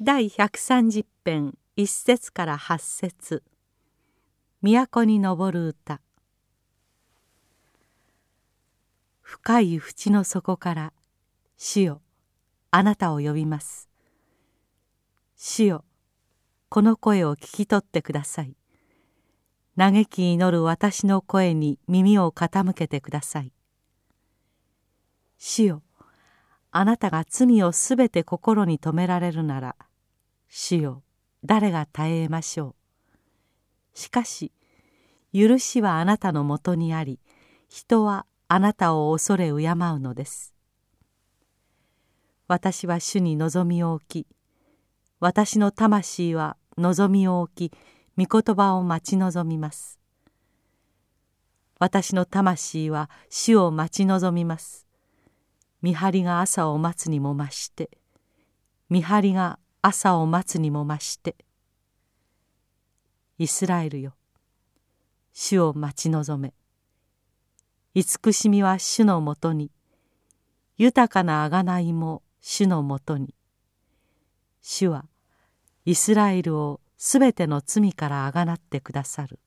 第130編一節から八節。都に昇る歌。深い淵の底から主よあなたを呼びます。主よこの声を聞き取ってください。嘆き祈る私の声に耳を傾けてください。主よあなたが罪をすべて心に留められるなら主よ誰が耐えましょう。しかし許しはあなたのもとにあり人はあなたを恐れ敬うのです。私は主に望みを置き私の魂は望みを置き御言葉を待ち望みます。私の魂は主を待ち望みます。見張りが朝を待つにも増して見張りが朝を待つにも増してイスラエルよ主を待ち望め慈しみは主のもとに豊かな贖いも主のもとに主はイスラエルをすべての罪からあがなってくださる。